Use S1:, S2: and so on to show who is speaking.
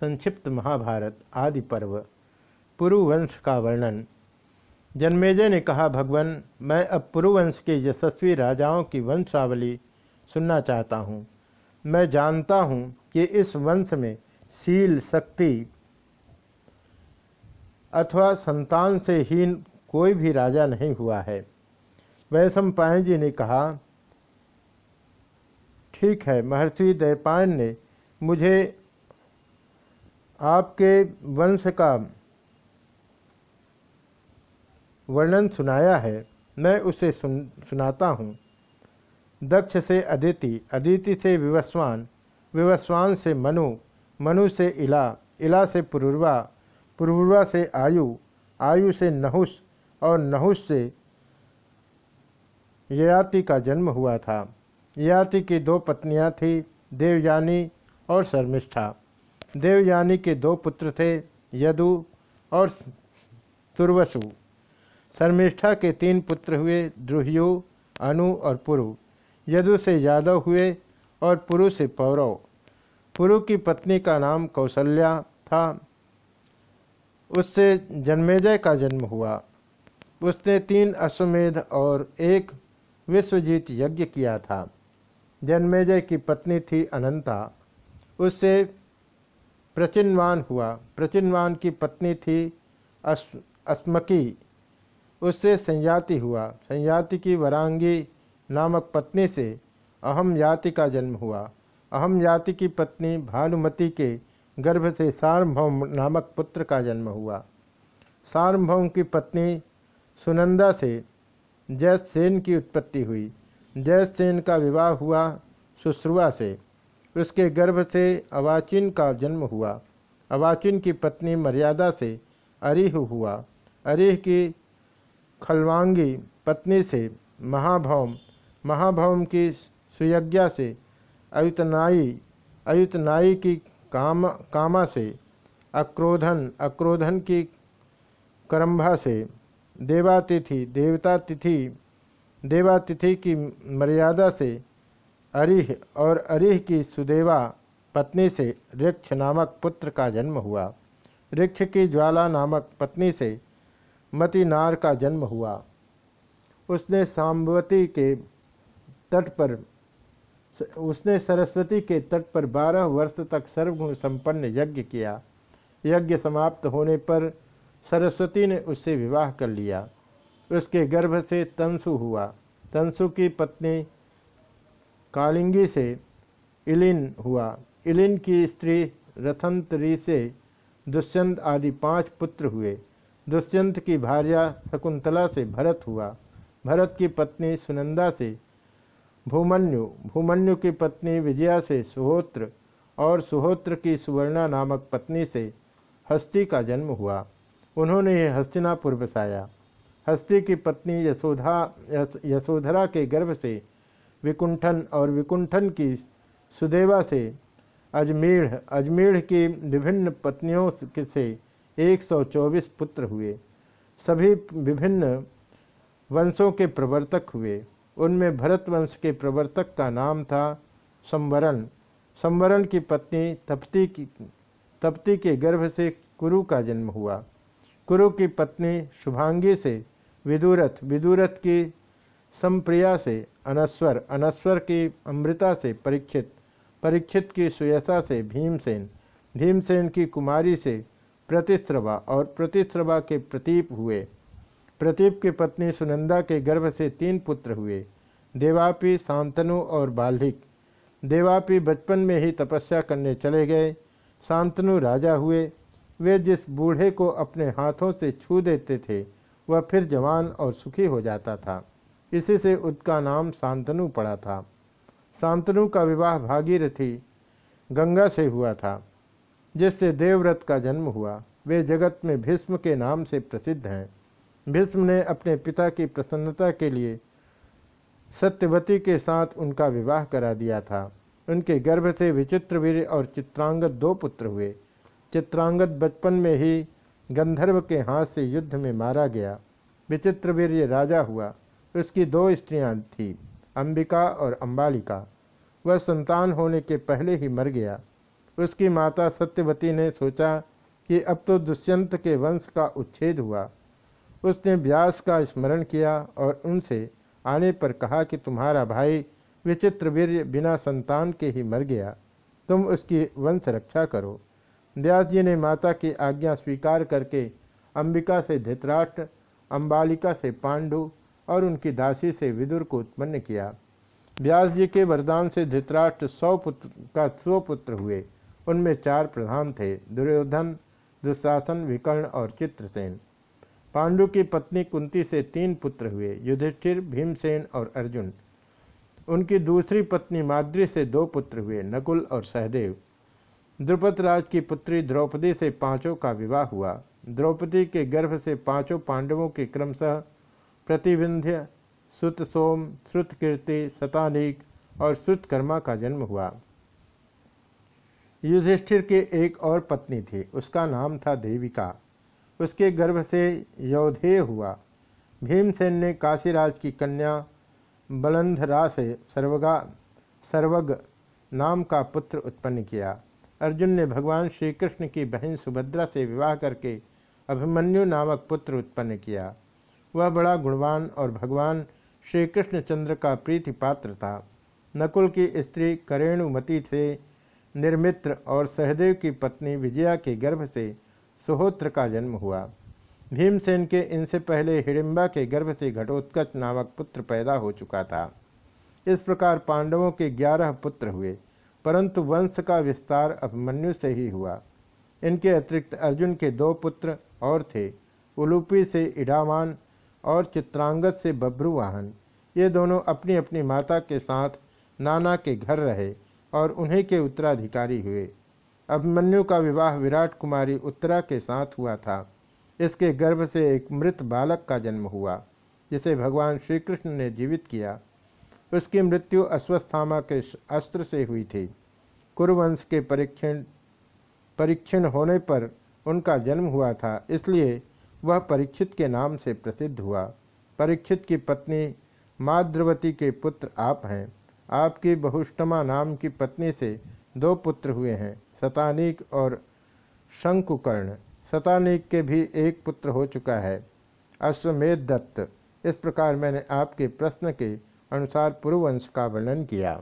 S1: संक्षिप्त महाभारत आदि पर्व, पुरुवंश का वर्णन। जन्मेजय ने कहा, भगवान, मैं अब पुरुवंश के यशस्वी राजाओं की वंशावली सुनना चाहता हूँ। मैं जानता हूँ कि इस वंश में शील शक्ति अथवा संतान से हीन कोई भी राजा नहीं हुआ है। वैशम पायन जी ने कहा, ठीक है, महर्षि दयपायन ने मुझे आपके वंश का वर्णन सुनाया है, मैं उसे सुन, सुनाता हूँ। दक्ष से अदिति अदिति से विवस्वान विवस्वान से मनु मनु से इला इला से पुरुर्वा पुरुर्वा से आयु आयु से नहुस और नहुस से ययाति का जन्म हुआ था। ययाति की दो पत्नियाँ थीं, देवयानी और शर्मिष्ठा। देवयानी के दो पुत्र थे, यदु और तुर्वसु। शर्मिष्ठा के तीन पुत्र हुए, द्रुह्यु, अनु और पुरु। यदु से यादव हुए और पुरु से पौरव। पुरु की पत्नी का नाम कौशल्या था। उससे जन्मेजय का जन्म हुआ। उसने तीन अश्वमेध और एक विश्वजीत यज्ञ किया था। जन्मेजय की पत्नी थी अनंता। उससे प्रचिनवान हुआ। प्रचिनवान की पत्नी थी अस्मकी। उससे संयाति हुआ। संयाति की वरांगी नामक पत्नी से अहम याति का जन्म हुआ। अहम याति की पत्नी भानुमति के गर्भ से सार्वभौम नामक पुत्र का जन्म हुआ। सार्वभौम की पत्नी सुनंदा से जयसेन की उत्पत्ति हुई। जयसेन का विवाह हुआ सुश्रुआ से। उसके गर्भ से अवाचिन का जन्म हुआ। अवाचिन की पत्नी मर्यादा से अरिह हुआ। अरिह की खलवांगी पत्नी से महाभौम। महाभौम की सुयज्ञा से अयुतनाई। अयुतनाई की काम, कामा से अक्रोधन। अक्रोधन की करम्भा से देवातिथि देवता तिथि देवातिथि की मर्यादा से अरिह और अरिह की सुदेवा पत्नी से ऋक्ष नामक पुत्र का जन्म हुआ। ऋक्ष की ज्वाला नामक पत्नी से मतिनार का जन्म हुआ। उसने साम्बवती के तट पर उसने सरस्वती के तट पर बारह वर्ष तक सर्वगुण संपन्न यज्ञ किया। यज्ञ समाप्त होने पर सरस्वती ने उससे विवाह कर लिया। उसके गर्भ से तंसु हुआ। तंसु की पत्नी कालिंगी से इलिन हुआ। इलिन की स्त्री रथंतरी से दुष्यंत आदि पाँच पुत्र हुए। दुष्यंत की भार्या शकुंतला से भरत हुआ। भरत की पत्नी सुनंदा से भूमन्यु। भूमन्यु की पत्नी विजया से सुहोत्र और सुहोत्र की सुवर्णा नामक पत्नी से हस्ती का जन्म हुआ। उन्होंने हस्तिनापुर बसाया। हस्ती की पत्नी यशोधा यशोधरा के गर्भ से विकुंठन और विकुंठन की सुदेवा से अजमेढ़ अजमेढ़ की विभिन्न पत्नियों से 124 पुत्र हुए। सभी विभिन्न वंशों के प्रवर्तक हुए। उनमें भरत वंश के प्रवर्तक का नाम था संवरण। संवरण की पत्नी तप्ती की, तप्ती के गर्भ से कुरु का जन्म हुआ। कुरु की पत्नी शुभांगी से विदुरथ विदुरथ की संप्रिया से अनस्वर अनस्वर की अमृता से परीक्षित परीक्षित की सुयसा से भीमसेन भीमसेन की कुमारी से प्रतिश्रवा और प्रतिश्रवा के प्रतीप हुए। प्रतीप की पत्नी सुनंदा के गर्भ से तीन पुत्र हुए। देवापी, शांतनु और बाल्हिक। देवापी बचपन में ही तपस्या करने चले गए। शांतनु राजा हुए। वे जिस बूढ़े को अपने हाथों से छू देते थे, वह फिर जवान और सुखी हो जाता था। इसी से उसका नाम शांतनु पड़ा था। शांतनु का विवाह भागीरथी गंगा से हुआ था, जिससे देवव्रत का जन्म हुआ। वे जगत में भीष्म के नाम से प्रसिद्ध हैं। भीष्म ने अपने पिता की प्रसन्नता के लिए सत्यवती के साथ उनका विवाह करा दिया था। उनके गर्भ से विचित्रवीर और चित्रांगद दो पुत्र हुए। चित्रांगद बचपन में ही गंधर्व के हाथ से युद्ध में मारा गया। विचित्रवीर राजा हुआ। उसकी दो स्त्रियाँ थीं, अंबिका और अंबालिका। वह संतान होने के पहले ही मर गया। उसकी माता सत्यवती ने सोचा कि अब तो दुष्यंत के वंश का उच्छेद हुआ। उसने व्यास का स्मरण किया और उनसे आने पर कहा कि तुम्हारा भाई विचित्र वीर बिना संतान के ही मर गया। तुम उसकी वंश रक्षा करो। व्यास जी ने माता की आज्ञा स्वीकार करके अंबिका से धृतराष्ट्र अम्बालिका से पांडु और उनकी दासी से विदुर को उत्पन्न किया। व्यास जी के वरदान से धृतराष्ट्र सौ पुत्र का सौ पुत्र हुए। उनमें चार प्रधान थे, दुर्योधन, दुशासन, विकर्ण और चित्रसेन। पांडु की पत्नी कुंती से तीन पुत्र हुए, युधिष्ठिर, भीमसेन और अर्जुन। उनकी दूसरी पत्नी माद्री से दो पुत्र हुए, नकुल और सहदेव। द्रुपद राज की पुत्री द्रौपदी से पाँचों का विवाह हुआ। द्रौपदी के गर्भ से पाँचों पांडवों के क्रमशः प्रतिविंध्य, सुत सोम, श्रुत कीर्ति सतानिक और श्रुतकर्मा का जन्म हुआ। युधिष्ठिर के एक और पत्नी थी। उसका नाम था देविका। उसके गर्भ से यौधेय हुआ। भीमसेन ने काशीराज की कन्या बलंधरा से सर्वगा, सर्वग नाम का पुत्र उत्पन्न किया। अर्जुन ने भगवान श्री कृष्ण की बहन सुभद्रा से विवाह करके अभिमन्यु नामक पुत्र उत्पन्न किया। वह बड़ा गुणवान और भगवान श्री कृष्णचंद्र का प्रीति पात्र था। नकुल की स्त्री करेणुमती से निर्मित्र और सहदेव की पत्नी विजया के गर्भ से सुहोत्र का जन्म हुआ। भीमसेन के इनसे पहले हिडिम्बा के गर्भ से घटोत्कच नामक पुत्र पैदा हो चुका था। इस प्रकार पांडवों के ग्यारह पुत्र हुए, परंतु वंश का विस्तार अभिमन्यु से ही हुआ। इनके अतिरिक्त अर्जुन के दो पुत्र और थे, उलूपी से इडामान और चित्रांगत से बब्रुवाहन ये दोनों अपनी अपनी माता के साथ नाना के घर रहे और उन्हीं के उत्तराधिकारी हुए। अभिमन्यु का विवाह विराट कुमारी उत्तरा के साथ हुआ था। इसके गर्भ से एक मृत बालक का जन्म हुआ, जिसे भगवान श्री कृष्ण ने जीवित किया। उसकी मृत्यु अश्वस्थामा के अस्त्र से हुई थी। कुरुवंश के परीक्षण परीक्षण होने पर उनका जन्म हुआ था, इसलिए वह परीक्षित के नाम से प्रसिद्ध हुआ। परीक्षित की पत्नी माद्रवती के पुत्र आप हैं। आपकी बहुष्टमा नाम की पत्नी से दो पुत्र हुए हैं शतानिक और शंकुकर्ण। शतानिक के भी एक पुत्र हो चुका है, अश्वमेध दत्त। इस प्रकार मैंने आपके प्रश्न के अनुसार पूर्ववंश का वर्णन किया।